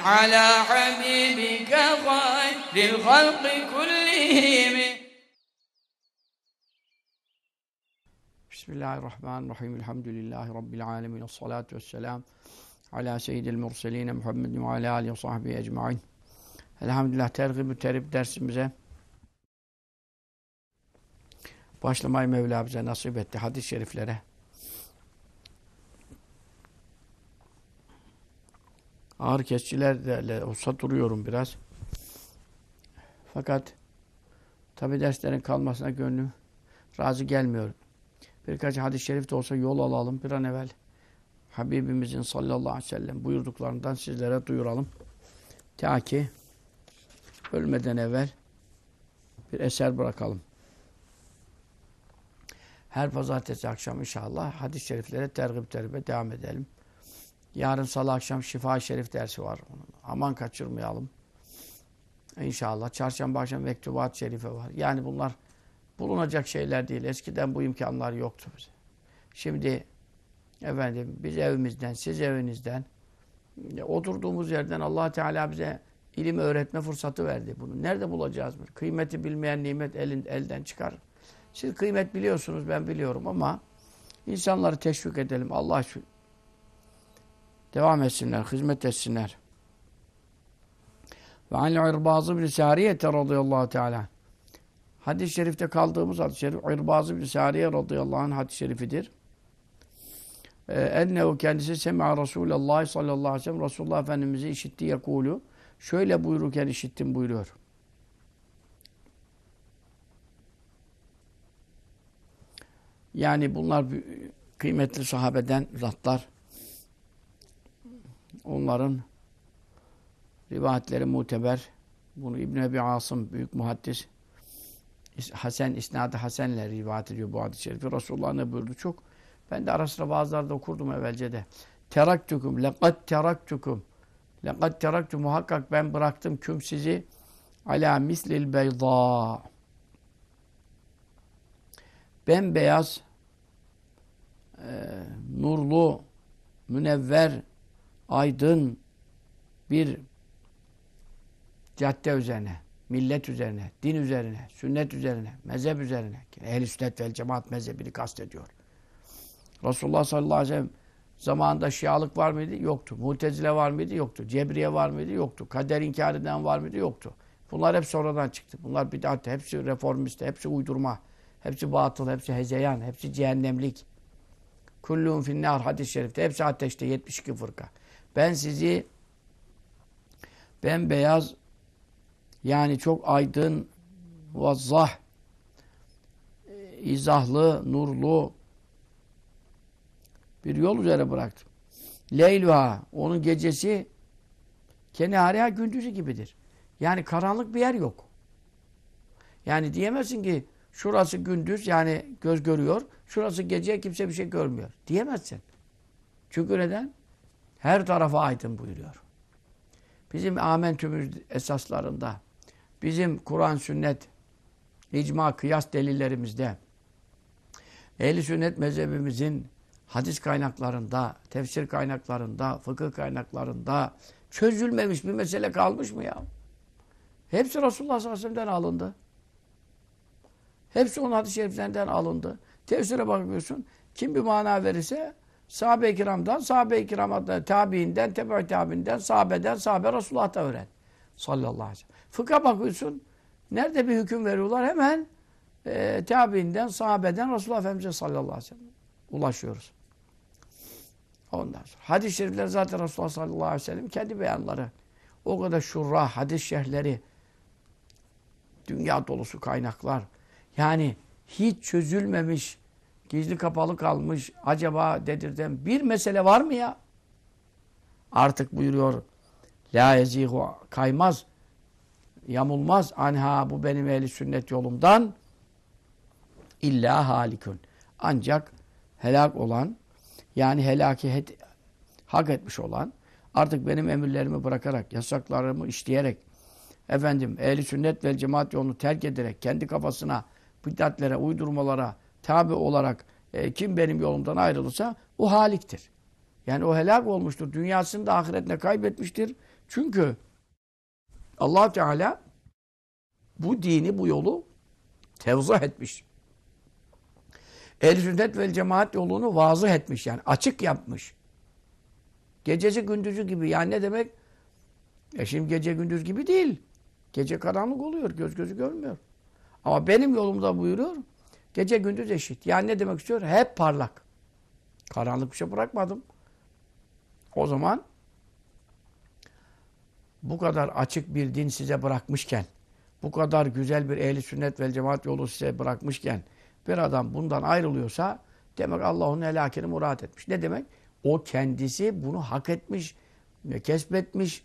على حبيبك خير الخلق كلهم. بسم الله الرحمن الرحيم. الحمد لله رب العالمين. الصلاة والسلام على سيد المرسلين محمد وعلى آله وصحبه أجمعين. الحمد لله. ترغب terip درس başlamayı Mevla bize nasip etti. Hadis-i şeriflere. Ağır kesicilerle olsa duruyorum biraz. Fakat tabi derslerin kalmasına gönlüm razı gelmiyor. Birkaç hadis-i şerif de olsa yol alalım bir an evvel. Habibimizin sallallahu aleyhi ve sellem buyurduklarından sizlere duyuralım. Ta ki ölmeden evvel bir eser bırakalım. Her pazartesi akşam inşallah hadis-i şeriflere tergib terbiye devam edelim. Yarın salı akşam şifa şerif dersi var. Aman kaçırmayalım. İnşallah. Çarşamba akşam mektubat şerife var. Yani bunlar bulunacak şeyler değil. Eskiden bu imkanlar yoktu bize. Şimdi efendim biz evimizden, siz evinizden oturduğumuz yerden allah Teala bize ilim öğretme fırsatı verdi bunu. Nerede bulacağız bunu? Kıymeti bilmeyen nimet elin, elden çıkar. Siz kıymet biliyorsunuz, ben biliyorum ama insanları teşvik edelim. Allah devam etsinler, hizmet etsinler. Ve anil irbazı bin sariyete radıyallahu teala. Hadis-i şerifte kaldığımız hadis-i şerif İrbaz bin Sariye radıyallahu anh hadis-i şerifidir. Ee, ennehu kendisi sema Resulullah sallallahu aleyhi ve sellem Resulullah Efendimiz'i işitti yakulu. Şöyle buyururken işittim buyuruyor. Yani bunlar kıymetli sahabeden zatlar. Onların rivayetleri muteber. Bunu İbn Ebi Asım büyük muhaddis Hasan isnadı Hasen'le rivayet ediyor bu hadis-i şerifi. Resulullah ne buyurdu çok. Ben de ara sıra bazılarda okurdum evvelce de. Teraktukum, lekad teraktukum. Lekad teraktum, muhakkak ben bıraktım küm sizi ala mislil beyza. Bembeyaz, e, nurlu, münevver, aydın bir cadde üzerine millet üzerine, din üzerine, sünnet üzerine, mezhep üzerine. Ehl-i sünnet vel cemaat mezhebini kastediyor. Resulullah sallallahu aleyhi ve sellem zamanında şialık var mıydı? Yoktu. Mutezile var mıydı? Yoktu. Cebriye var mıydı? Yoktu. Kader inkar eden var mıydı? Yoktu. Bunlar hep sonradan çıktı. Bunlar bid'at, hepsi reformist, hepsi uydurma, hepsi batıl, hepsi hezeyan, hepsi cehennemlik. Kullun finnar hadis-i şerifte. Hepsi ateşte 72 fırka. Ben sizi ben beyaz yani çok aydın, vazzah, izahlı, nurlu bir yol üzere bıraktım. Leyluha, onun gecesi kenariha gündüzü gibidir. Yani karanlık bir yer yok. Yani diyemezsin ki şurası gündüz yani göz görüyor, şurası gece kimse bir şey görmüyor. Diyemezsin. Çünkü neden? Her tarafa aydın buyuruyor. Bizim amentümüz esaslarında bizim Kur'an, sünnet, icma, kıyas delillerimizde, ehl sünnet mezhebimizin hadis kaynaklarında, tefsir kaynaklarında, fıkıh kaynaklarında çözülmemiş bir mesele kalmış mı ya? Hepsi Resulullah sallallahu aleyhi ve sellem'den alındı. Hepsi onun hadis-i şeriflerinden alındı. Tefsire bakıyorsun. Kim bir mana verirse sahabe-i kiramdan, sahabe-i kiramdan, tabiinden, tebe tabiinden, sahabeden, sahabe Resulullah'ta öğren. Sallallahu aleyhi ve sellem. Fıkha bakıyorsun. Nerede bir hüküm veriyorlar? Hemen e, tabiinden, sahabeden Resulullah Efendimiz'e sallallahu aleyhi ve sellem ulaşıyoruz. Ondan sonra. Hadis-i şerifler zaten Resulullah sallallahu aleyhi ve sellem kendi beyanları. O kadar şurra, hadis şerhleri, dünya dolusu kaynaklar. Yani hiç çözülmemiş, gizli kapalı kalmış, acaba dedirden bir mesele var mı ya? Artık buyuruyor, la yezihu kaymaz yamulmaz anha bu benim ehli sünnet yolumdan illa halikün. Ancak helak olan yani helaki hak etmiş olan artık benim emirlerimi bırakarak, yasaklarımı işleyerek efendim ehli sünnet ve cemaat yolunu terk ederek kendi kafasına bid'atlere, uydurmalara tabi olarak e, kim benim yolumdan ayrılırsa o haliktir. Yani o helak olmuştur. Dünyasını da ahiretine kaybetmiştir. Çünkü allah Teala bu dini, bu yolu tevzih etmiş. Ehl-i sünnet ve cemaat yolunu vazıh etmiş yani açık yapmış. Gecesi gündüzü gibi yani ne demek? E şimdi gece gündüz gibi değil. Gece karanlık oluyor, göz gözü görmüyor. Ama benim yolumda buyuruyor, gece gündüz eşit. Yani ne demek istiyor? Hep parlak. Karanlık bir şey bırakmadım. O zaman bu kadar açık bir din size bırakmışken, bu kadar güzel bir ehli sünnet ve cemaat yolu size bırakmışken, bir adam bundan ayrılıyorsa demek Allah onun helakini murat etmiş. Ne demek? O kendisi bunu hak etmiş, kesbetmiş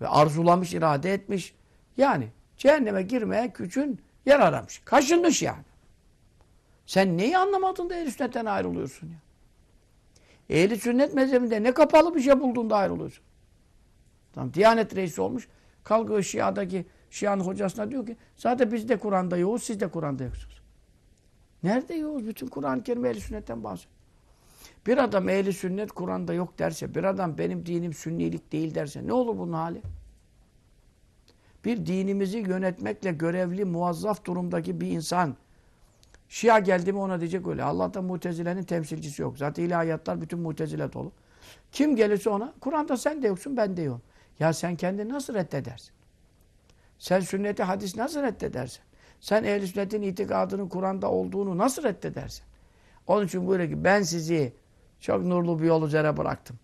ve arzulamış, irade etmiş. Yani cehenneme girmeye küçün yer aramış. Kaşınmış yani. Sen neyi anlamadın da ehl sünnetten ayrılıyorsun ya? Ehli sünnet mezhebinde ne kapalı bir şey buldun da ayrılıyorsun. Tamam, Diyanet reisi olmuş. Kalkıyor Şia'daki Şia'nın hocasına diyor ki zaten biz de Kur'an'da yoğuz, siz de Kur'an'da yoksunuz. Nerede yoğuz? Bütün Kur'an-ı Kerim ehli sünnetten bahsediyor. Bir adam ehli sünnet Kur'an'da yok derse, bir adam benim dinim sünnilik değil derse ne olur bunun hali? Bir dinimizi yönetmekle görevli, muazzaf durumdaki bir insan Şia geldi mi ona diyecek öyle. Allah'ta mutezilenin temsilcisi yok. Zaten ilahiyatlar bütün mutezile dolu. Kim gelirse ona, Kur'an'da sen de yoksun, ben de yok. Ya sen kendini nasıl reddedersin? Sen sünneti hadis nasıl reddedersin? Sen ehl sünnetin itikadının Kur'an'da olduğunu nasıl reddedersin? Onun için buyuruyor ki ben sizi çok nurlu bir yol üzere bıraktım.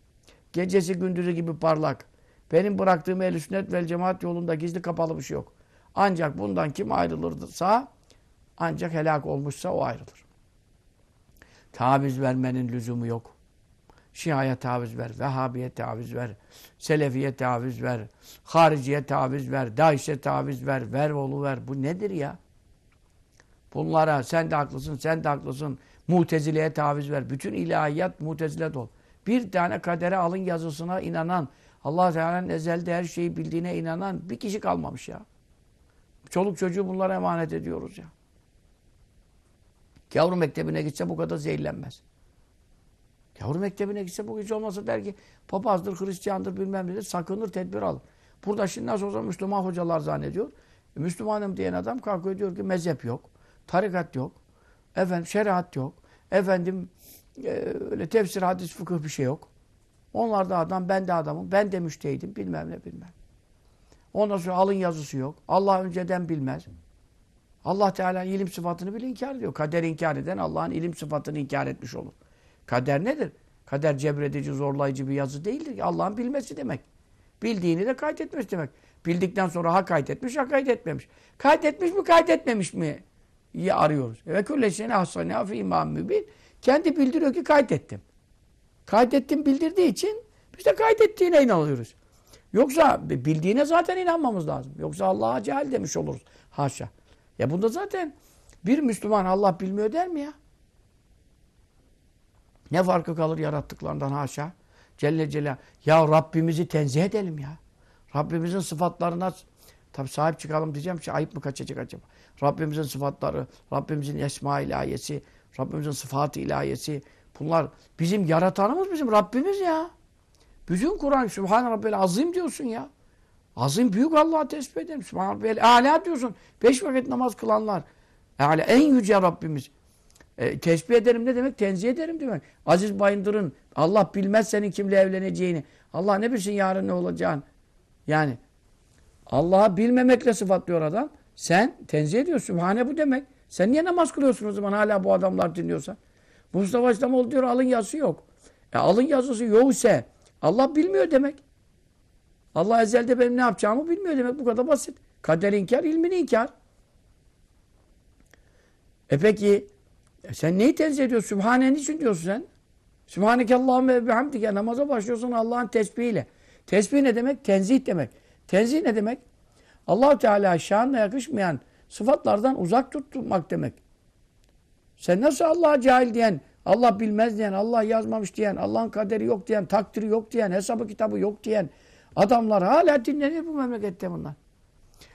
Gecesi gündüzü gibi parlak. Benim bıraktığım ehl sünnet vel cemaat yolunda gizli kapalı bir şey yok. Ancak bundan kim ayrılırsa ancak helak olmuşsa o ayrılır. Taviz vermenin lüzumu yok. Şia'ya taviz ver, Vehhabiye taviz ver, Selefiye taviz ver, Hariciye taviz ver, Daiş'e taviz ver, ver oğlu ver. Bu nedir ya? Bunlara sen de haklısın, sen de haklısın. Mutezile'ye taviz ver. Bütün ilahiyat mutezile dolu. Bir tane kadere alın yazısına inanan, Allah Teala'nın ezelde her şeyi bildiğine inanan bir kişi kalmamış ya. Çoluk çocuğu bunlara emanet ediyoruz ya. Yavru mektebine gitse bu kadar zehirlenmez. Yavru mektebine gitse bu hiç olmasa der ki papazdır, Hristiyandır bilmem nedir sakınır, tedbir alır. Burada şimdi nasıl olsa Müslüman hocalar zannediyor. E, Müslümanım diyen adam kalkıyor diyor ki mezhep yok, tarikat yok, efendim şeriat yok, efendim e, öyle tefsir, hadis, fıkıh bir şey yok. Onlar da adam, ben de adamım, ben de müştehidim, bilmem ne bilmem. Ondan sonra alın yazısı yok. Allah önceden bilmez. Allah Teala ilim sıfatını bile inkar ediyor. Kader inkar eden Allah'ın ilim sıfatını inkar etmiş olur. Kader nedir? Kader cebredici, zorlayıcı bir yazı değildir. Allah'ın bilmesi demek. Bildiğini de kaydetmesi demek. Bildikten sonra ha kaydetmiş, ha kaydetmemiş. Kaydetmiş mi, kaydetmemiş mi? İyi arıyoruz. Ve külle şeyine hassane fi imam mübin. Kendi bildiriyor ki kaydettim. Kaydettim bildirdiği için biz de kaydettiğine inanıyoruz. Yoksa bildiğine zaten inanmamız lazım. Yoksa Allah'a cehal demiş oluruz. Haşa. Ya bunda zaten bir Müslüman Allah bilmiyor der mi ya? Ne farkı kalır yarattıklarından haşa? Celle Celal. Ya Rabbimizi tenzih edelim ya. Rabbimizin sıfatlarına tabi sahip çıkalım diyeceğim. Şey, ayıp mı kaçacak acaba? Rabbimizin sıfatları, Rabbimizin esma ilahiyesi, Rabbimizin sıfatı ilahiyesi. Bunlar bizim yaratanımız bizim Rabbimiz ya. Bütün Kur'an Sübhan Rabbel Azim diyorsun ya. Azim büyük Allah'a tesbih ederim. Sübhan Rabbel Ala diyorsun. Beş vakit namaz kılanlar. Yani en yüce Rabbimiz. E, tesbih ederim ne demek? Tenzih ederim demek. Aziz Bayındır'ın Allah bilmez senin kimle evleneceğini. Allah ne bilsin yarın ne olacağını. Yani Allah'ı bilmemekle sıfatlıyor adam. Sen tenzih ediyorsun. Sübhane bu demek. Sen niye namaz kılıyorsun o zaman hala bu adamlar dinliyorsa? Mustafa İslamoğlu diyor alın yazısı yok. E, alın yazısı yok ise Allah bilmiyor demek. Allah ezelde benim ne yapacağımı bilmiyor demek. Bu kadar basit. Kader inkar, ilmini inkar. E peki e sen neyi tenzih ediyorsun? Sübhane niçin diyorsun sen? Sübhaneke Allahümme ve bihamdike. Namaza başlıyorsun Allah'ın tesbihiyle. Tesbih ne demek? Tenzih demek. Tenzih ne demek? allah Teala şanına yakışmayan sıfatlardan uzak tutmak demek. Sen nasıl Allah'a cahil diyen, Allah bilmez diyen, Allah yazmamış diyen, Allah'ın kaderi yok diyen, takdiri yok diyen, hesabı kitabı yok diyen adamlar hala dinlenir bu memlekette bunlar.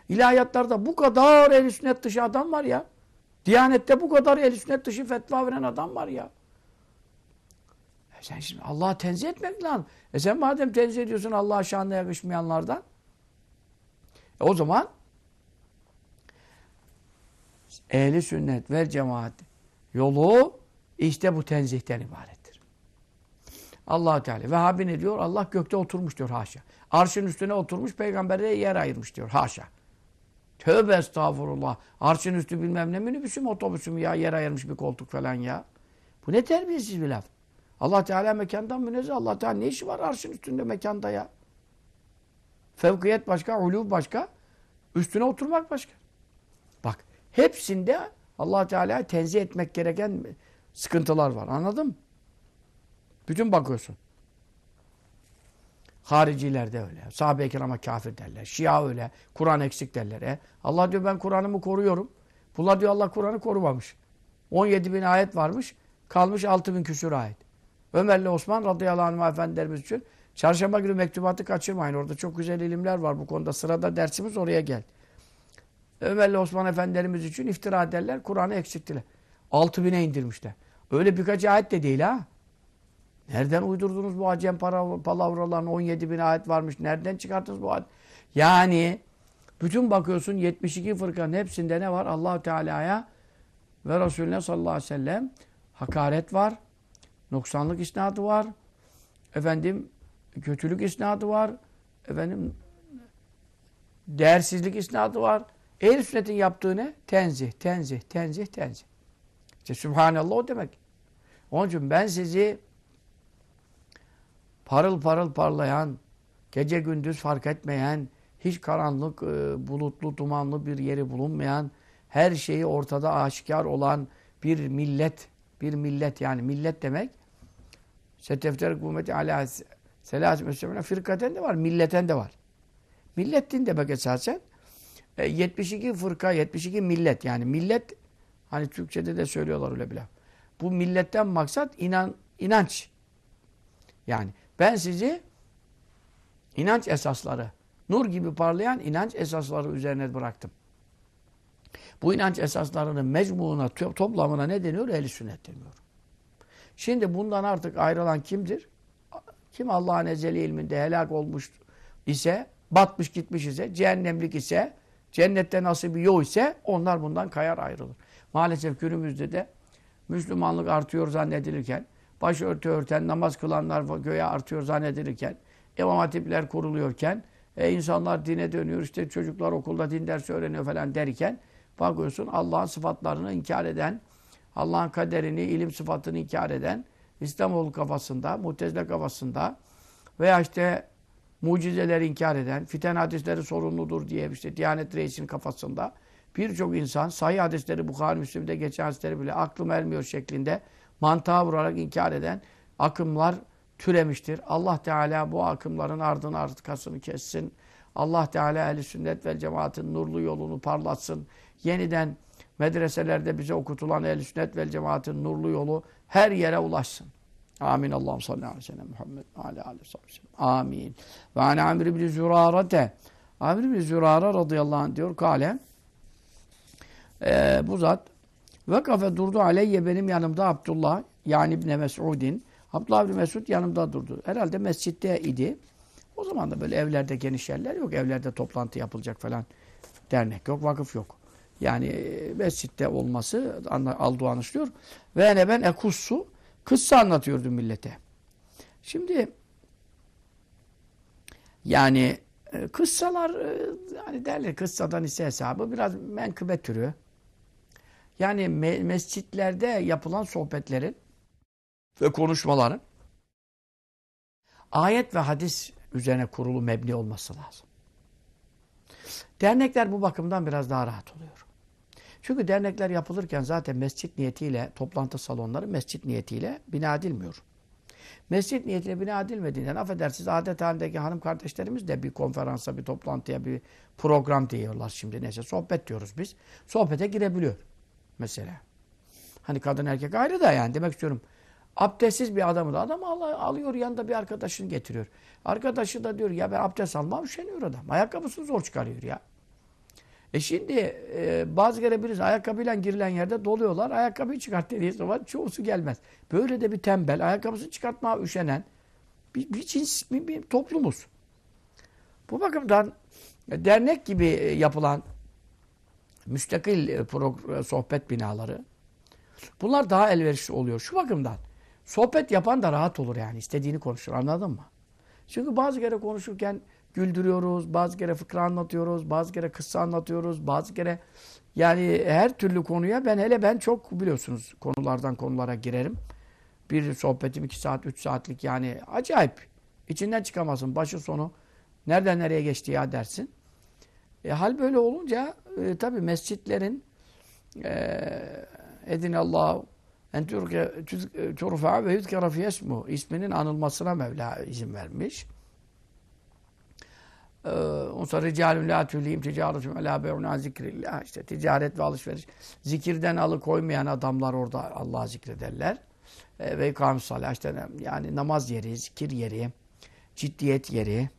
İlahiyatlarda bu kadar el sünnet dışı adam var ya. Diyanette bu kadar el sünnet dışı fetva veren adam var ya. E sen şimdi Allah'ı tenzih etmek lazım. E sen madem tenzih ediyorsun Allah'a şanına yakışmayanlardan e o zaman ehli sünnet ve cemaat yolu işte bu tenzihten ibarettir. Allah Teala Vehhabi ne diyor? Allah gökte oturmuş diyor haşa. Arşın üstüne oturmuş peygambere yer ayırmış diyor haşa. Tövbe estağfurullah. Arşın üstü bilmem ne minibüsü mü otobüsü mü ya yer ayırmış bir koltuk falan ya. Bu ne terbiyesiz bir laf. Allah Teala mekandan münezzeh. Allah Teala ne işi var arşın üstünde mekanda ya? Fevkiyet başka, uluv başka. Üstüne oturmak başka. Bak hepsinde allah Teala'yı tenzih etmek gereken sıkıntılar var. Anladın mı? Bütün bakıyorsun. Hariciler de öyle. Sahabe-i kirama kafir derler. Şia öyle. Kur'an eksik derler. E, Allah diyor ben Kur'an'ımı koruyorum. Bunlar diyor Allah Kur'an'ı korumamış. 17 bin ayet varmış. Kalmış 6 bin küsur ayet. Ömer'le Osman radıyallahu anh efendilerimiz için çarşamba günü mektubatı kaçırmayın. Orada çok güzel ilimler var bu konuda. Sırada dersimiz oraya gel. Ömer'le Osman efendilerimiz için iftira ederler. Kur'an'ı eksilttiler. 6 bine indirmişler. Öyle birkaç ayet de değil ha. Nereden uydurdunuz bu acem palavralarını 17 bin ayet varmış. Nereden çıkarttınız bu ayet? Yani bütün bakıyorsun 72 fırkanın hepsinde ne var? allah Teala'ya ve Resulüne sallallahu aleyhi ve sellem hakaret var. Noksanlık isnadı var. Efendim kötülük isnadı var. Efendim değersizlik isnadı var. Ehl-i sünnetin yaptığı ne? Tenzih, tenzih, tenzih, tenzih. İşte Sübhanallah o demek. Onun için ben sizi parıl parıl parlayan, gece gündüz fark etmeyen, hiç karanlık, e, bulutlu, dumanlı bir yeri bulunmayan, her şeyi ortada aşikar olan bir millet, bir millet yani millet demek setefter kuvveti ala selas meslemine firkaten de var, milleten de var. Millet din demek esasen. E, 72 fırka, 72 millet yani millet hani Türkçe'de de söylüyorlar öyle bile. Bu milletten maksat inan, inanç. Yani ben sizi inanç esasları, nur gibi parlayan inanç esasları üzerine bıraktım. Bu inanç esaslarının mecmuğuna, toplamına ne deniyor? Ehl-i sünnet deniyor. Şimdi bundan artık ayrılan kimdir? Kim Allah'ın ezeli ilminde helak olmuş ise, batmış gitmiş ise, cehennemlik ise, cennette nasibi yok ise onlar bundan kayar ayrılır. Maalesef günümüzde de Müslümanlık artıyor zannedilirken, başörtü örten, namaz kılanlar göğe artıyor zannedilirken, imam hatipler kuruluyorken, e, insanlar dine dönüyor, işte çocuklar okulda din dersi öğreniyor falan derken, bakıyorsun Allah'ın sıfatlarını inkar eden, Allah'ın kaderini, ilim sıfatını inkar eden, İslamoğlu kafasında, Mutezile kafasında veya işte mucizeleri inkar eden, fiten hadisleri sorumludur diye işte Diyanet Reisi'nin kafasında birçok insan sahih hadisleri Bukhari Müslim'de geçen hadisleri bile aklım ermiyor şeklinde mantığa vurarak inkar eden akımlar türemiştir. Allah Teala bu akımların ardını arkasını kessin. Allah Teala ehl sünnet ve cemaatin nurlu yolunu parlatsın. Yeniden medreselerde bize okutulan ehl sünnet ve cemaatin nurlu yolu her yere ulaşsın. Amin. Allah'ım salli aleyhi ve sellem Muhammed aleyhi sellem. Amin. Ve ane Amr ibn Zürarete. Amr ibn Zürara radıyallahu anh diyor. Kale e, bu zat Vekafe durdu aleyye benim yanımda Abdullah yani İbni Mesud'in. Abdullah İbni Mesud yanımda durdu. Herhalde mescitte idi. O zaman da böyle evlerde geniş yerler yok. Evlerde toplantı yapılacak falan dernek yok, vakıf yok. Yani e, mescitte olması aldığı anlaşılıyor. Ve ne ben ekussu kıssa anlatıyordum millete. Şimdi yani e, kıssalar e, yani derler kıssadan ise hesabı biraz menkıbe türü. Yani me mescitlerde yapılan sohbetlerin ve konuşmaların ayet ve hadis üzerine kurulu mebni olması lazım. Dernekler bu bakımdan biraz daha rahat oluyor. Çünkü dernekler yapılırken zaten mescit niyetiyle, toplantı salonları mescit niyetiyle bina edilmiyor. Mescit niyetine bina edilmediğinden affedersiniz adet halindeki hanım kardeşlerimiz de bir konferansa, bir toplantıya, bir program diyorlar şimdi neyse sohbet diyoruz biz. Sohbete girebiliyor mesela. Hani kadın erkek ayrı da yani demek istiyorum. Abdestsiz bir adamı da adam al- alıyor yanında bir arkadaşını getiriyor. Arkadaşı da diyor ya ben abdest almam üşeniyor adam. Ayakkabısını zor çıkarıyor ya. E şimdi e, bazı kere birisi ayakkabıyla girilen yerde doluyorlar. Ayakkabıyı çıkart dediği zaman çoğusu gelmez. Böyle de bir tembel, ayakkabısını çıkartmaya üşenen bir, bir cins, bir, bir toplumuz. Bu bakımdan dernek gibi e, yapılan müstakil e, e, sohbet binaları bunlar daha elverişli oluyor. Şu bakımdan sohbet yapan da rahat olur yani istediğini konuşur anladın mı? Çünkü bazı kere konuşurken güldürüyoruz, bazı kere fıkra anlatıyoruz, bazı kere kıssa anlatıyoruz, bazı kere yani her türlü konuya ben hele ben çok biliyorsunuz konulardan konulara girerim. Bir sohbetim iki saat, üç saatlik yani acayip. İçinden çıkamazsın. Başı sonu nereden nereye geçti ya dersin. E, hal böyle olunca e, tabi mescitlerin e, edin Allah en turfa ve yuzkara fi ismu isminin anılmasına Mevla izin vermiş. Ondan sonra ricalun la tülihim ticaretum ala bey'un zikrillah. İşte ticaret ve alışveriş. Zikirden alıkoymayan adamlar orada Allah'ı zikrederler. Ee, ve ikam salah işte yani namaz yeri, zikir yeri, ciddiyet yeri.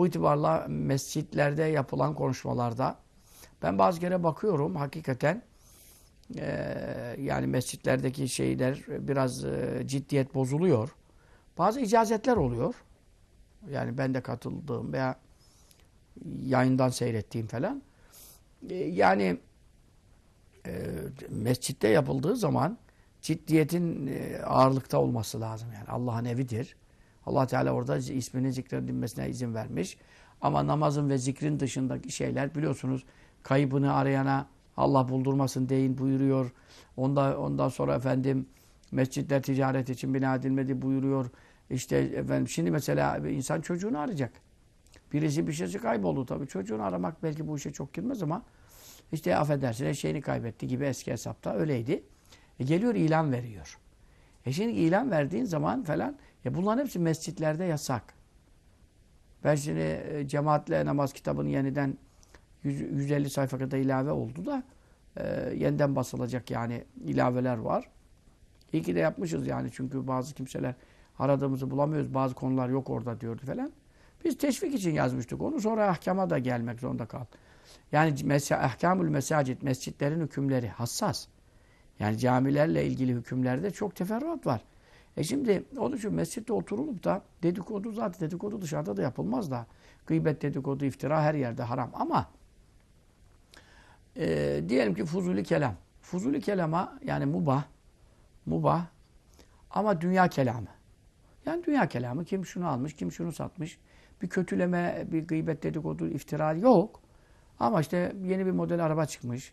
Bu itibarla mescitlerde yapılan konuşmalarda ben bazı kere bakıyorum hakikaten ee, yani mescitlerdeki şeyler biraz e, ciddiyet bozuluyor. Bazı icazetler oluyor. Yani ben de katıldığım veya yayından seyrettiğim falan. Ee, yani e, mescitte yapıldığı zaman ciddiyetin e, ağırlıkta olması lazım. Yani Allah'ın evidir. Allah Teala orada isminin zikredilmesine izin vermiş. Ama namazın ve zikrin dışındaki şeyler biliyorsunuz kaybını arayana Allah buldurmasın deyin buyuruyor. Onda, ondan sonra efendim mescitler ticaret için bina edilmedi buyuruyor. İşte efendim şimdi mesela insan çocuğunu arayacak. Birisi bir şeysi kayboldu tabii. Çocuğunu aramak belki bu işe çok girmez ama işte affedersin eşeğini kaybetti gibi eski hesapta öyleydi. E geliyor ilan veriyor. E şimdi ilan verdiğin zaman falan ya bunların hepsi mescitlerde yasak. Ben şimdi e, cemaatle namaz kitabını yeniden 100, 150 sayfa kadar ilave oldu da e, yeniden basılacak yani ilaveler var. İyi ki de yapmışız yani çünkü bazı kimseler aradığımızı bulamıyoruz. Bazı konular yok orada diyordu falan. Biz teşvik için yazmıştık onu. Sonra ahkama da gelmek zorunda kaldı. Yani ahkamül mesacit, mescitlerin hükümleri hassas. Yani camilerle ilgili hükümlerde çok teferruat var. E şimdi onun için mescitte oturulup da dedikodu zaten dedikodu dışarıda da yapılmaz da. Gıybet, dedikodu, iftira her yerde haram. Ama e, diyelim ki fuzuli kelam. Fuzuli kelama yani mubah, mubah ama dünya kelamı. Yani dünya kelamı kim şunu almış, kim şunu satmış. Bir kötüleme, bir gıybet dedikodu, iftira yok. Ama işte yeni bir model araba çıkmış.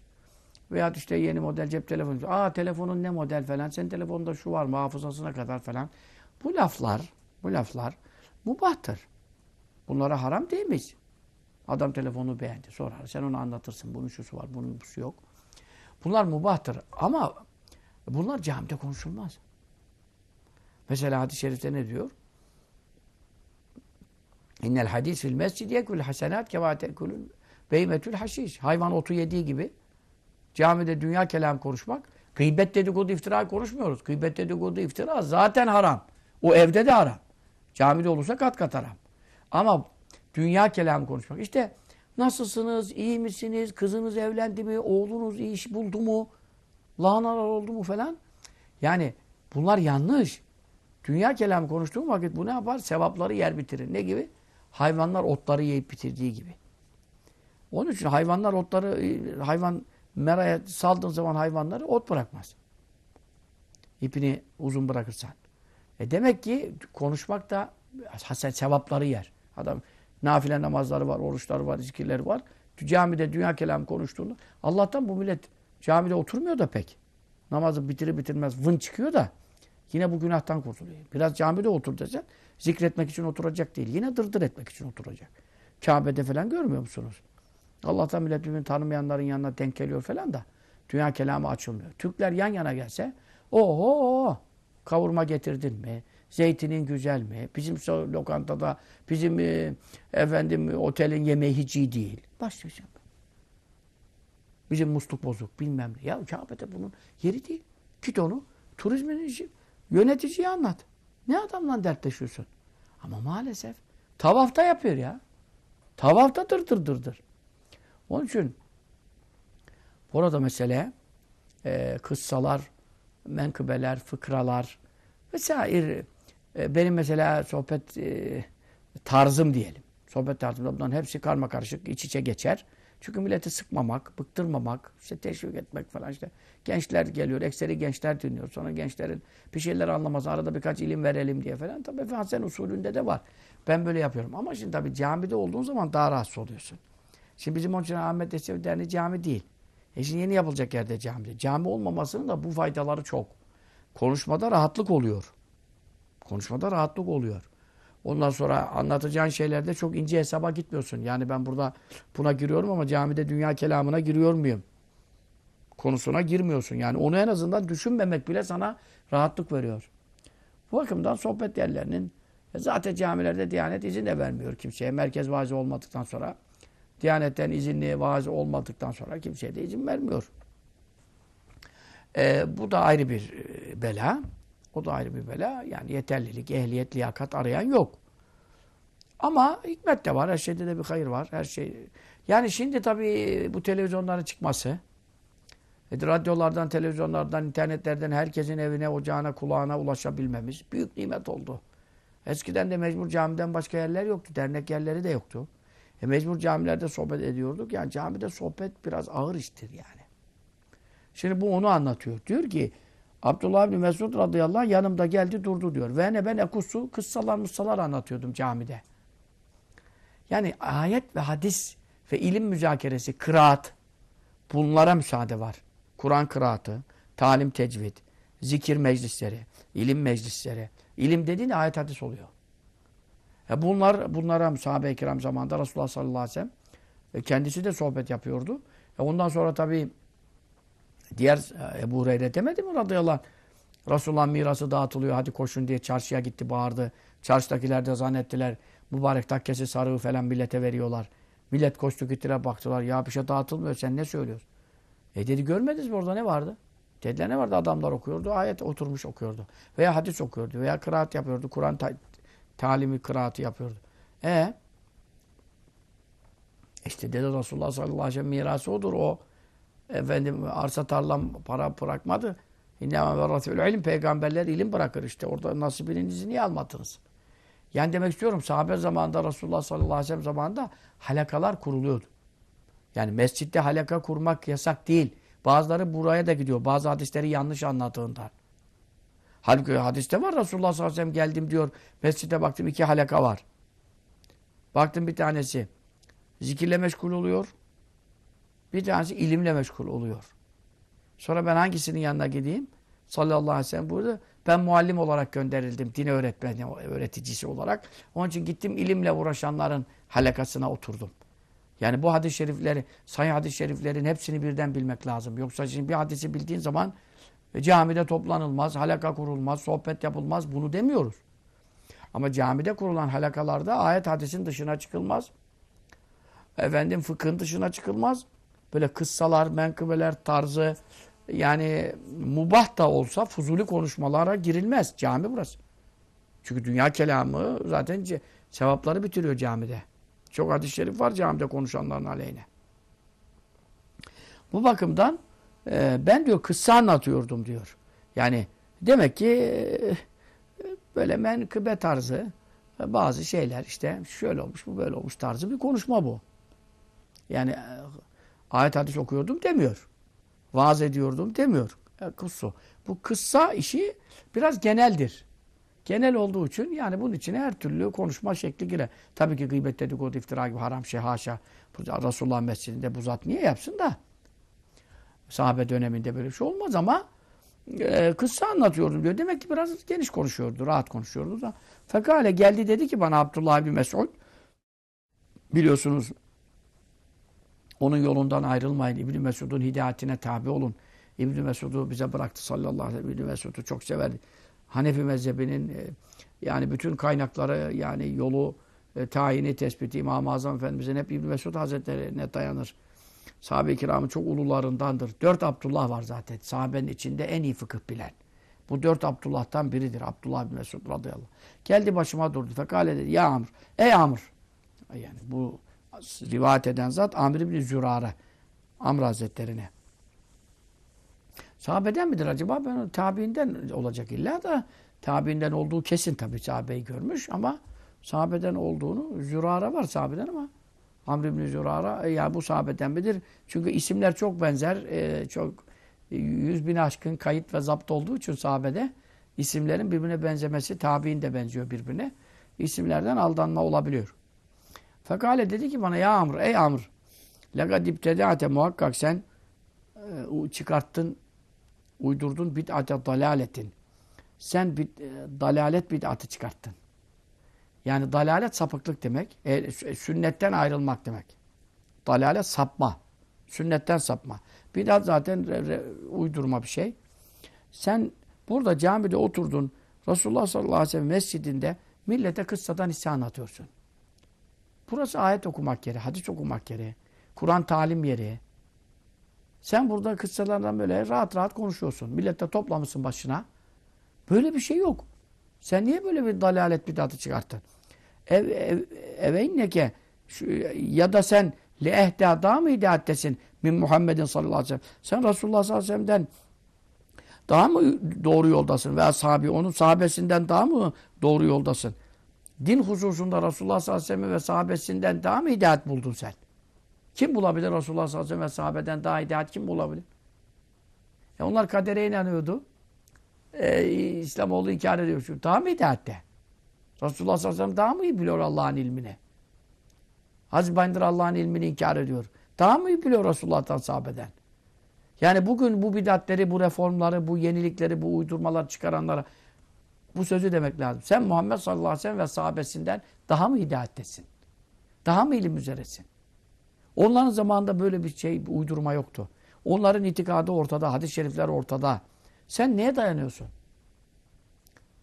Veya işte yeni model cep telefonu. Aa telefonun ne model falan. Senin telefonda şu var mı hafızasına kadar falan. Bu laflar, bu laflar mubahtır. Bunlara haram değil miyiz? Adam telefonu beğendi. Sorar. Sen onu anlatırsın. Bunun şusu var, bunun şusu yok. Bunlar mubahtır. Ama bunlar camide konuşulmaz. Mesela hadis-i şerifte ne diyor? İnnel hadis fil mescid yekul hasenat kema tekulul beymetül haşiş. Hayvan otu yediği gibi camide dünya kelam konuşmak. Gıybet dedikodu iftira konuşmuyoruz. Gıybet dedikodu iftira zaten haram. O evde de haram. Camide olursa kat kat haram. Ama dünya kelam konuşmak. İşte nasılsınız, iyi misiniz, kızınız evlendi mi, oğlunuz iş buldu mu, lahanalar oldu mu falan. Yani bunlar yanlış. Dünya kelamı konuştuğum vakit bu ne yapar? Sevapları yer bitirir. Ne gibi? Hayvanlar otları yiyip bitirdiği gibi. Onun için hayvanlar otları, hayvan meraya saldığın zaman hayvanları ot bırakmaz. İpini uzun bırakırsan. E demek ki konuşmak da hasen sevapları yer. Adam nafile namazları var, oruçları var, zikirleri var. Camide dünya kelamı konuştuğunda Allah'tan bu millet camide oturmuyor da pek. Namazı bitirir bitirmez vın çıkıyor da Yine bu günahtan kurtuluyor. Biraz camide otur desen zikretmek için oturacak değil. Yine dırdır etmek için oturacak. Kabe'de falan görmüyor musunuz? Allah'tan millet birbirini tanımayanların yanına denk geliyor falan da dünya kelamı açılmıyor. Türkler yan yana gelse oho kavurma getirdin mi? zeytinin güzel mi? Bizim lokantada, bizim e, efendim otelin yemeği hiç iyi değil. Başlayacağım. Bizim musluk bozuk bilmem ne. Ya Kabe'de bunun yeri değil. Git onu turizmin yöneticiye anlat. Ne adamla dertleşiyorsun? Ama maalesef tavafta yapıyor ya. Tavafta dır dır dır dır. Onun için burada mesele e, kıssalar, menkıbeler, fıkralar vesaire. E, benim mesela sohbet e, tarzım diyelim. Sohbet tarzımda bunların hepsi karma karışık, iç içe geçer. Çünkü milleti sıkmamak, bıktırmamak, işte teşvik etmek falan işte. Gençler geliyor, ekseri gençler dinliyor. Sonra gençlerin bir şeyler anlaması, arada birkaç ilim verelim diye falan. Tabii Hasan usulünde de var. Ben böyle yapıyorum. Ama şimdi tabii camide olduğun zaman daha rahatsız oluyorsun. Şimdi bizim onun için Ahmet Yesevi Derneği cami değil. E şimdi yeni yapılacak yerde cami. Cami olmamasının da bu faydaları çok. Konuşmada rahatlık oluyor. Konuşmada rahatlık oluyor. Ondan sonra anlatacağın şeylerde çok ince hesaba gitmiyorsun. Yani ben burada buna giriyorum ama camide dünya kelamına giriyor muyum? Konusuna girmiyorsun. Yani onu en azından düşünmemek bile sana rahatlık veriyor. Bu bakımdan sohbet yerlerinin e zaten camilerde Diyanet izin de vermiyor kimseye. Merkez vaazı olmadıktan sonra Diyanetten izinli vaaz olmadıktan sonra kimseye de izin vermiyor. Ee, bu da ayrı bir e, bela. O da ayrı bir bela. Yani yeterlilik, ehliyet, liyakat arayan yok. Ama hikmet de var. Her şeyde de bir hayır var. Her şey. Yani şimdi tabii bu televizyonların çıkması, e, radyolardan, televizyonlardan, internetlerden herkesin evine, ocağına, kulağına ulaşabilmemiz büyük nimet oldu. Eskiden de mecbur camiden başka yerler yoktu. Dernek yerleri de yoktu. E mecbur camilerde sohbet ediyorduk. Yani camide sohbet biraz ağır iştir yani. Şimdi bu onu anlatıyor. Diyor ki Abdullah bin Mesud radıyallahu anh yanımda geldi durdu diyor. Ve ne ben ekusu kıssalar mussalar anlatıyordum camide. Yani ayet ve hadis ve ilim müzakeresi, kıraat bunlara müsaade var. Kur'an kıraatı, talim tecvid, zikir meclisleri, ilim meclisleri. İlim dediğin ayet hadis oluyor. E bunlar bunlara sahabe-i kiram zamanında Resulullah sallallahu aleyhi ve sellem e kendisi de sohbet yapıyordu. E ondan sonra tabii diğer e, Ebu Hureyre demedi mi radıyallahu anh? Resulullah mirası dağıtılıyor hadi koşun diye çarşıya gitti bağırdı. Çarşıdakiler de zannettiler mübarek takkesi sarığı falan millete veriyorlar. Millet koştu gittiler baktılar ya bir şey dağıtılmıyor sen ne söylüyorsun? E dedi görmediniz mi orada ne vardı? Dediler ne vardı adamlar okuyordu ayet oturmuş okuyordu. Veya hadis okuyordu veya kıraat yapıyordu. Kur'an talimi kıraatı yapıyordu. E işte dedi Resulullah sallallahu aleyhi ve sellem mirası odur o. Efendim arsa tarlam para bırakmadı. İnnemâ verratül ilim peygamberler ilim bırakır işte. Orada nasibinizi niye almadınız? Yani demek istiyorum sahabe zamanında Resulullah sallallahu aleyhi ve sellem zamanında halakalar kuruluyordu. Yani mescitte halaka kurmak yasak değil. Bazıları buraya da gidiyor. Bazı hadisleri yanlış anladığından. Halbuki hadiste var Resulullah sallallahu aleyhi ve sellem geldim diyor. Mescide baktım iki halaka var. Baktım bir tanesi zikirle meşgul oluyor. Bir tanesi ilimle meşgul oluyor. Sonra ben hangisinin yanına gideyim? Sallallahu aleyhi ve sellem burada. Ben muallim olarak gönderildim. Din öğretmeni, öğreticisi olarak. Onun için gittim ilimle uğraşanların halakasına oturdum. Yani bu hadis-i şerifleri, sayı hadis-i şeriflerin hepsini birden bilmek lazım. Yoksa şimdi bir hadisi bildiğin zaman camide toplanılmaz, halaka kurulmaz, sohbet yapılmaz. Bunu demiyoruz. Ama camide kurulan halakalarda ayet hadisin dışına çıkılmaz. Efendim fıkhın dışına çıkılmaz. Böyle kıssalar, menkıbeler tarzı yani mubah da olsa fuzuli konuşmalara girilmez. Cami burası. Çünkü dünya kelamı zaten sevapları bitiriyor camide. Çok hadis-i şerif var camide konuşanların aleyhine. Bu bakımdan e, ben diyor kıssa anlatıyordum diyor. Yani demek ki e, böyle menkıbe tarzı e, bazı şeyler işte şöyle olmuş bu böyle olmuş tarzı bir konuşma bu. Yani e, ayet hadis okuyordum demiyor. Vaaz ediyordum demiyor. E. Bu kıssa işi biraz geneldir. Genel olduğu için yani bunun içine her türlü konuşma şekli girer. Tabii ki gıybet, dedikodu, iftira gibi haram şey haşa. Resulullah mescidinde bu zat niye yapsın da? Sahabe döneminde böyle bir şey olmaz ama e, kıssa anlatıyordum diyor. Demek ki biraz geniş konuşuyordu, rahat konuşuyordu da. Fekale geldi dedi ki bana Abdullah bin Mesud biliyorsunuz onun yolundan ayrılmayın. İbni Mesud'un hidayetine tabi olun. İbni Mesud'u bize bıraktı sallallahu aleyhi ve sellem. İbni Mesud'u çok severdi. Hanefi mezhebinin e, yani bütün kaynakları yani yolu e, tayini tespiti İmam-ı Azam Efendimizin hep İbn Mesud Hazretleri'ne dayanır. Sahabe-i kiramın çok ulularındandır. Dört Abdullah var zaten. Sahabenin içinde en iyi fıkıh bilen. Bu dört Abdullah'tan biridir. Abdullah bin Mesud radıyallahu anh. Geldi başıma durdu. Fekale dedi. Ya Amr. Ey Amr. Yani bu rivayet eden zat Amr bin Zürare. Amr Hazretlerine. Sahabeden midir acaba? Ben tabiinden olacak illa da tabiinden olduğu kesin tabii sahabeyi görmüş ama sahabeden olduğunu Zürare var sahabeden ama Amr ibn Zürara e, ya bu sahabeden midir? Çünkü isimler çok benzer. E, çok yüz bin aşkın kayıt ve zapt olduğu için sahabede isimlerin birbirine benzemesi tabiin de benziyor birbirine. İsimlerden aldanma olabiliyor. Fekale dedi ki bana ya Amr ey Amr lega diptedaate muhakkak sen e, çıkarttın uydurdun bid'ate dalaletin. Sen bid, e, dalalet bid'atı çıkarttın. Yani dalalet sapıklık demek. E, sünnetten ayrılmak demek. Dalalet sapma. Sünnetten sapma. Bidat zaten re, re, uydurma bir şey. Sen burada camide oturdun. Resulullah sallallahu aleyhi ve sellem mescidinde millete kıssadan hisse anlatıyorsun. Burası ayet okumak yeri, hadis okumak yeri, Kur'an talim yeri. Sen burada kıssalardan böyle rahat rahat konuşuyorsun. Millete toplamışsın başına. Böyle bir şey yok. Sen niye böyle bir dalalet bidatı çıkarttın? Ev, ev, eveynneke ya da sen le ehda daha mı hidayettesin min Muhammedin sallallahu aleyhi ve sellem. Sen Resulullah sallallahu aleyhi ve sellem'den daha mı doğru yoldasın veya sahabi onun sahabesinden daha mı doğru yoldasın? Din hususunda Resulullah sallallahu aleyhi ve sellem ve sahabesinden daha mı hidayet buldun sen? Kim bulabilir Resulullah sallallahu aleyhi ve sellem ve sahabeden daha hidayet kim bulabilir? Ya onlar kadere inanıyordu. Ee, İslamoğlu inkar ediyor. Daha mı hidayette? Resulullah sallallahu aleyhi ve sellem daha mı iyi biliyor Allah'ın ilmini? Hazreti Bayındır Allah'ın ilmini inkar ediyor. Daha mı iyi biliyor Resulullah'tan sahabeden? Yani bugün bu bidatleri, bu reformları, bu yenilikleri, bu uydurmalar çıkaranlara bu sözü demek lazım. Sen Muhammed sallallahu aleyhi ve sellem ve sahabesinden daha mı hidayettesin? Daha mı ilim üzeresin? Onların zamanında böyle bir şey, bir uydurma yoktu. Onların itikadı ortada, hadis-i şerifler ortada. Sen neye dayanıyorsun?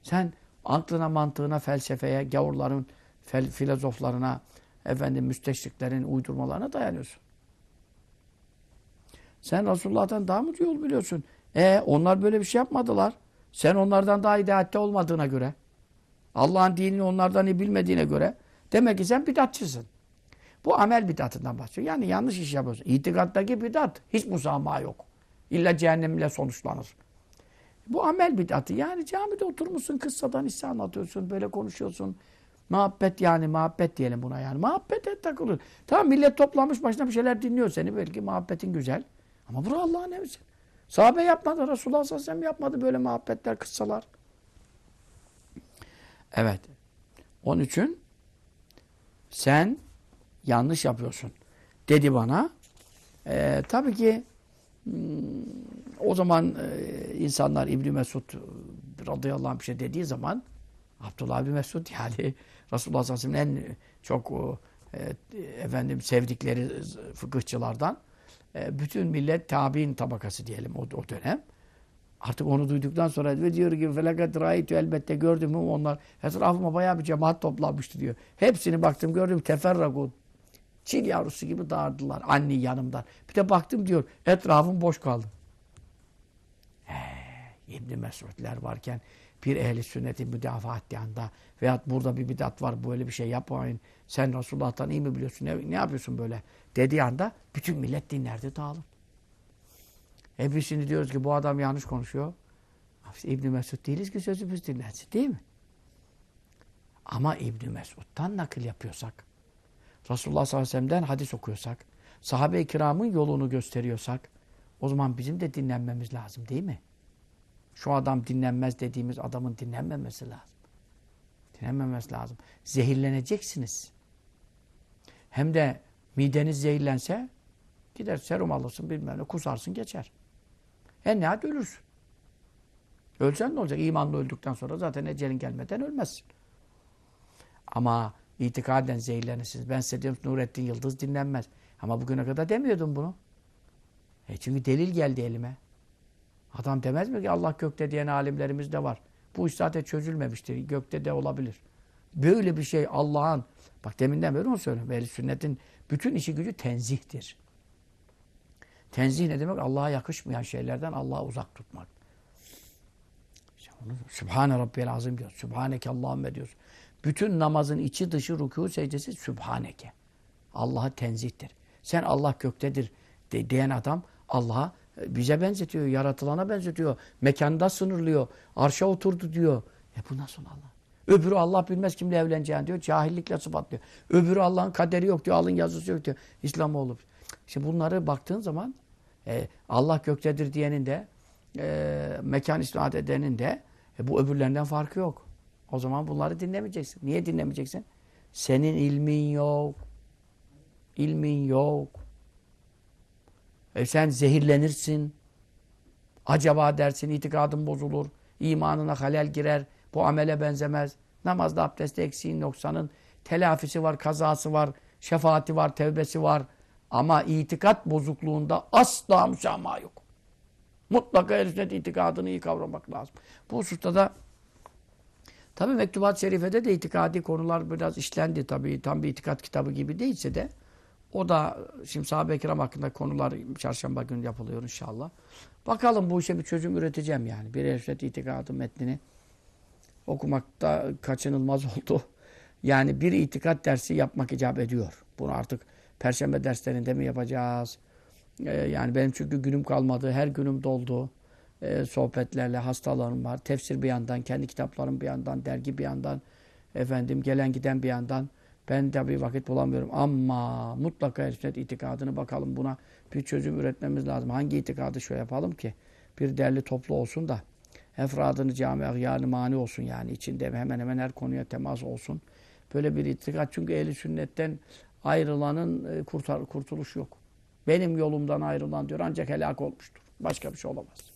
Sen aklına, mantığına, felsefeye, gavurların, fel, filozoflarına, efendim müsteşriklerin uydurmalarına dayanıyorsun. Sen Resulullah'tan daha mı yol biliyorsun? E onlar böyle bir şey yapmadılar. Sen onlardan daha hidayette olmadığına göre, Allah'ın dinini onlardan iyi bilmediğine göre demek ki sen bidatçısın. Bu amel bidatından bahsediyor. Yani yanlış iş yapıyorsun. İtikattaki bidat hiç musamaha yok. İlla cehennemle sonuçlanır. Bu amel bidatı. Yani camide oturmuşsun, kıssadan hisse anlatıyorsun, böyle konuşuyorsun. Muhabbet yani, muhabbet diyelim buna yani. Muhabbet et takılır. Tamam millet toplamış başına bir şeyler dinliyor seni. Belki muhabbetin güzel. Ama bu Allah'ın emri. Sahabe yapmadı, Resulullah sallallahu aleyhi ve yapmadı böyle muhabbetler, kıssalar. Evet. Onun için sen yanlış yapıyorsun. Dedi bana. Ee, tabii ki o zaman e, insanlar İbni Mesud radıyallahu anh bir şey dediği zaman Abdullah bin Mesud yani Resulullah sallallahu aleyhi ve sellem'in en çok e, efendim sevdikleri fıkıhçılardan e, bütün millet tabi'in tabakası diyelim o, dönem. Artık onu duyduktan sonra ve diyor ki felakat rayetü elbette gördüm onlar etrafıma bayağı bir cemaat toplanmıştı diyor. Hepsini baktım gördüm teferragun. Çil yavrusu gibi dağıldılar anne yanımdan. Bir de baktım diyor etrafım boş kaldı. Ee, İbn Mesudler varken bir ehli sünnetin müdafaa ettiği anda veyahut burada bir bidat var böyle bir şey yapmayın. Sen Resulullah'tan iyi mi biliyorsun? Ne, ne yapıyorsun böyle? Dediği anda bütün millet dinlerde dağılır. E biz şimdi diyoruz ki bu adam yanlış konuşuyor. İbn Mesud değiliz ki sözümüz dinlensin değil mi? Ama İbn Mesud'dan nakil yapıyorsak, Resulullah sallallahu aleyhi ve sellem'den hadis okuyorsak, sahabe-i kiramın yolunu gösteriyorsak, o zaman bizim de dinlenmemiz lazım değil mi? Şu adam dinlenmez dediğimiz adamın dinlenmemesi lazım. Dinlenmemesi lazım. Zehirleneceksiniz. Hem de mideniz zehirlense gider serum alırsın bilmem ne kusarsın geçer. En nihayet ölürsün. Ölsen ne olacak? İmanla öldükten sonra zaten ecelin gelmeden ölmezsin. Ama itikaden zehirlenirsiniz. Ben size diyorum Nurettin Yıldız dinlenmez. Ama bugüne kadar demiyordum bunu. E çünkü delil geldi elime. Adam demez mi ki Allah gökte diyen alimlerimiz de var. Bu iş zaten çözülmemiştir. Gökte de olabilir. Böyle bir şey Allah'ın bak deminden beri onu söylüyorum. Ehl-i sünnetin bütün işi gücü tenzihtir. Tenzih ne demek? Allah'a yakışmayan şeylerden Allah'a uzak tutmak. İşte onu Sübhane Rabbiyel Azim diyor. Sübhaneke Allahümme diyoruz. Bütün namazın içi dışı rükû secdesi Sübhaneke. Allah'a tenzihtir. Sen Allah göktedir de, diyen adam Allah'a e, bize benzetiyor, yaratılana benzetiyor. Mekanda sınırlıyor. Arşa oturdu diyor. E bu nasıl Allah? Öbürü Allah bilmez kimle evleneceğini diyor. Cahillikle sıfatlıyor. Öbürü Allah'ın kaderi yok diyor. Alın yazısı yok diyor. İslam olup. İşte bunları baktığın zaman e, Allah göktedir diyenin de e, mekan isnat edenin de e, bu öbürlerinden farkı yok. O zaman bunları dinlemeyeceksin. Niye dinlemeyeceksin? Senin ilmin yok. İlmin yok. E sen zehirlenirsin. Acaba dersin itikadın bozulur. imanına halel girer. Bu amele benzemez. Namazda abdestte eksiğin noksanın telafisi var, kazası var, şefaati var, tevbesi var. Ama itikat bozukluğunda asla müsamaha yok. Mutlaka el itikadını iyi kavramak lazım. Bu hususta da tabi Mektubat-ı Şerife'de de itikadi konular biraz işlendi tabi. Tam bir itikat kitabı gibi değilse de o da şimdi sahabe-i kiram hakkında konular çarşamba günü yapılıyor inşallah. Bakalım bu işe bir çözüm üreteceğim yani. Bir sünnet itikadı metnini okumakta kaçınılmaz oldu. Yani bir itikat dersi yapmak icap ediyor. Bunu artık perşembe derslerinde mi yapacağız? Ee, yani benim çünkü günüm kalmadı. Her günüm doldu. Ee, sohbetlerle hastalarım var. Tefsir bir yandan, kendi kitaplarım bir yandan, dergi bir yandan, efendim gelen giden bir yandan. Ben tabii vakit bulamıyorum ama mutlaka sünnet itikadını bakalım buna bir çözüm üretmemiz lazım. Hangi itikadı şöyle yapalım ki bir derli toplu olsun da efradını cami ahyarını mani olsun yani içinde hemen hemen her konuya temas olsun. Böyle bir itikat çünkü ehli sünnetten ayrılanın e, kurtar, kurtuluş yok. Benim yolumdan ayrılan diyor ancak helak olmuştur. Başka bir şey olamaz.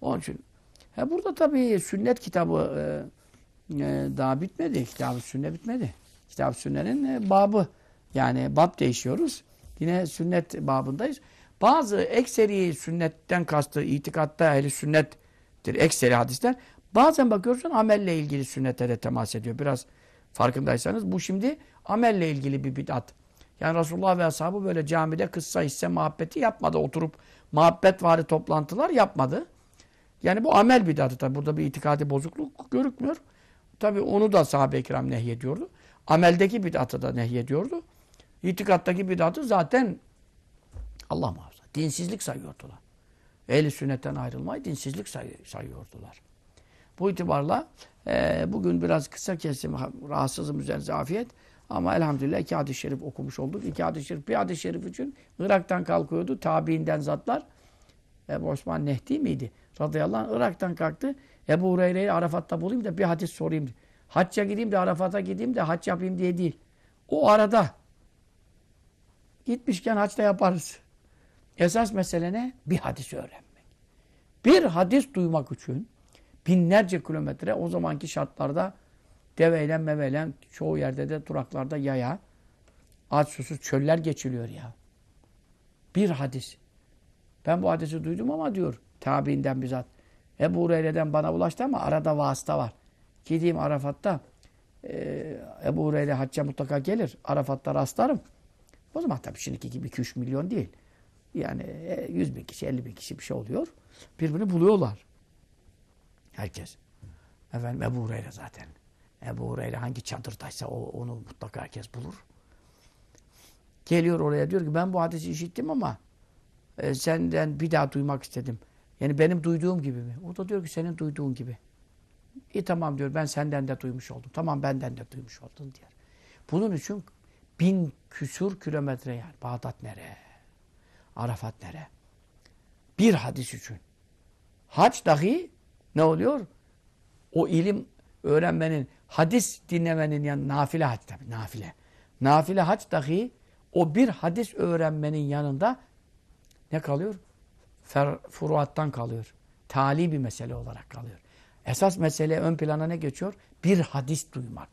Onun için he burada tabii sünnet kitabı e, e, daha bitmedi. Kitab-ı sünnet bitmedi. Kitab-ı sünnenin e, babı yani bab değişiyoruz. Yine sünnet babındayız. Bazı ekseri sünnetten kastı itikatta ehli sünnettir ekseri hadisler. Bazen bakıyorsun amelle ilgili sünnete de temas ediyor. Biraz farkındaysanız bu şimdi amelle ilgili bir bid'at. Yani Resulullah ve ashabı böyle camide kıssa hisse muhabbeti yapmadı. Oturup muhabbet vari toplantılar yapmadı. Yani bu amel bid'atı tabi. Burada bir itikadi bozukluk görükmüyor. Tabi onu da sahabe-i kiram nehyediyordu. Ameldeki bid'atı da nehyediyordu. İtikattaki bid'atı zaten Allah muhafaza. Dinsizlik sayıyordular. Ehli sünnetten ayrılmayı dinsizlik say sayıyordular. Bu itibarla e, bugün biraz kısa kesim rahatsızım üzerinize afiyet. Ama elhamdülillah iki hadis-i şerif okumuş olduk. İki hadis-i şerif, bir hadis-i şerif için Irak'tan kalkıyordu. Tabiinden zatlar. Ebu Osman Nehdi miydi? Radıyallahu anh Irak'tan kalktı. Ebu Hureyre'yi Arafat'ta bulayım da bir hadis sorayım. Hacca gideyim de Arafat'a gideyim de hac yapayım diye değil. O arada gitmişken haçta yaparız. Esas mesele ne? Bir hadis öğrenmek. Bir hadis duymak için binlerce kilometre o zamanki şartlarda deveyle meveyle çoğu yerde de duraklarda yaya aç susuz çöller geçiliyor ya. Bir hadis. Ben bu hadisi duydum ama diyor tabiinden bizzat. Ebu Hureyre'den bana ulaştı ama arada vasıta var. Gideyim Arafat'ta e, Ebu Hureyre hacca mutlaka gelir. Arafat'ta rastlarım. O zaman tabii şimdiki gibi 2-3 milyon değil. Yani 100 bin kişi, 50 bin kişi bir şey oluyor. Birbirini buluyorlar. Herkes. Efendim Ebu Hureyre zaten. Ebu Hureyre hangi çadırdaysa onu mutlaka herkes bulur. Geliyor oraya diyor ki ben bu hadisi işittim ama e, senden bir daha duymak istedim. Yani benim duyduğum gibi mi? O da diyor ki senin duyduğun gibi. İyi tamam diyor ben senden de duymuş oldum. Tamam benden de duymuş oldun diyor. Bunun için bin küsur kilometre yani. Bağdat nere? Arafat nere? Bir hadis için. Hac dahi ne oluyor? O ilim öğrenmenin, hadis dinlemenin yani nafile hac tabi nafile. Nafile hac dahi o bir hadis öğrenmenin yanında ne kalıyor? Fer, furuattan kalıyor. Tali bir mesele olarak kalıyor. Esas mesele ön plana ne geçiyor? Bir hadis duymak.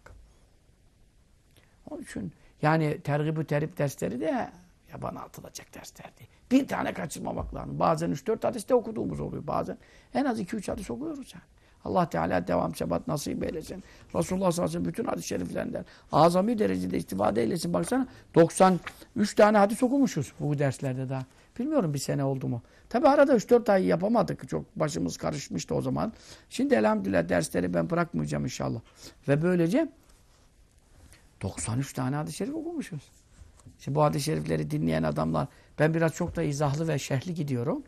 Onun için yani tergib-ü terip dersleri de yabana atılacak dersler değil. Bir tane kaçırmamak lazım. Bazen 3-4 hadis de okuduğumuz oluyor. Bazen en az 2-3 hadis okuyoruz yani. Allah Teala devam sebat nasip eylesin. Resulullah sallallahu aleyhi ve sellem bütün hadis-i şeriflerinden azami derecede istifade eylesin. Baksana 93 tane hadis okumuşuz bu derslerde daha. Bilmiyorum bir sene oldu mu. Tabi arada 3-4 ay yapamadık. Çok başımız karışmıştı o zaman. Şimdi elhamdülillah dersleri ben bırakmayacağım inşallah. Ve böylece 93 tane hadis-i şerif okumuşuz. Şimdi bu hadis-i şerifleri dinleyen adamlar ben biraz çok da izahlı ve şerhli gidiyorum.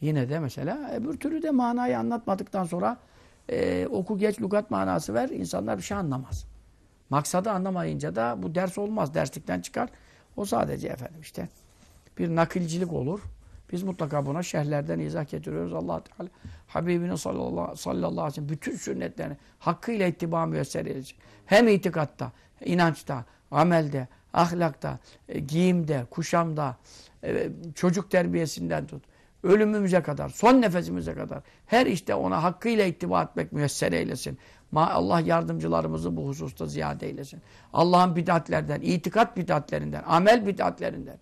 Yine de mesela öbür türlü de manayı anlatmadıktan sonra e, oku geç lugat manası ver insanlar bir şey anlamaz. Maksadı anlamayınca da bu ders olmaz. Derslikten çıkar. O sadece efendim işte bir nakilcilik olur. Biz mutlaka buna şerhlerden izah getiriyoruz. allah Teala Habibinin sallallahu, sallallahu aleyhi ve sellem bütün sünnetlerini hakkıyla ittiba müyesser edecek. Hem itikatta, inançta, amelde, ahlakta, e, giyimde, kuşamda, e, çocuk terbiyesinden tut. Ölümümüze kadar, son nefesimize kadar her işte ona hakkıyla ittiba etmek müyesser eylesin. Allah yardımcılarımızı bu hususta ziyade eylesin. Allah'ın bid'atlerden, itikat bid'atlerinden, amel bid'atlerinden,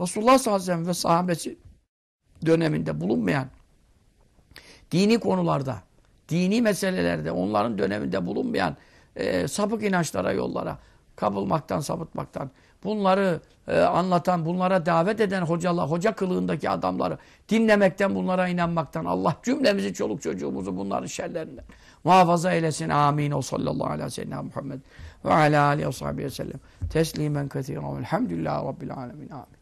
Resulullah sallallahu aleyhi ve sahabesi döneminde bulunmayan dini konularda, dini meselelerde, onların döneminde bulunmayan e, sapık inançlara, yollara kapılmaktan, sapıtmaktan, bunları e, anlatan, bunlara davet eden hocalar, hoca kılığındaki adamları dinlemekten, bunlara inanmaktan, Allah cümlemizi, çoluk çocuğumuzu bunların şerlerinden muhafaza eylesin. Amin. O sallallahu aleyhi ve sellem Muhammed ve ala aleyhi ve sellem. Teslimen kethiren. Elhamdülillahi Rabbil alemin. Amin.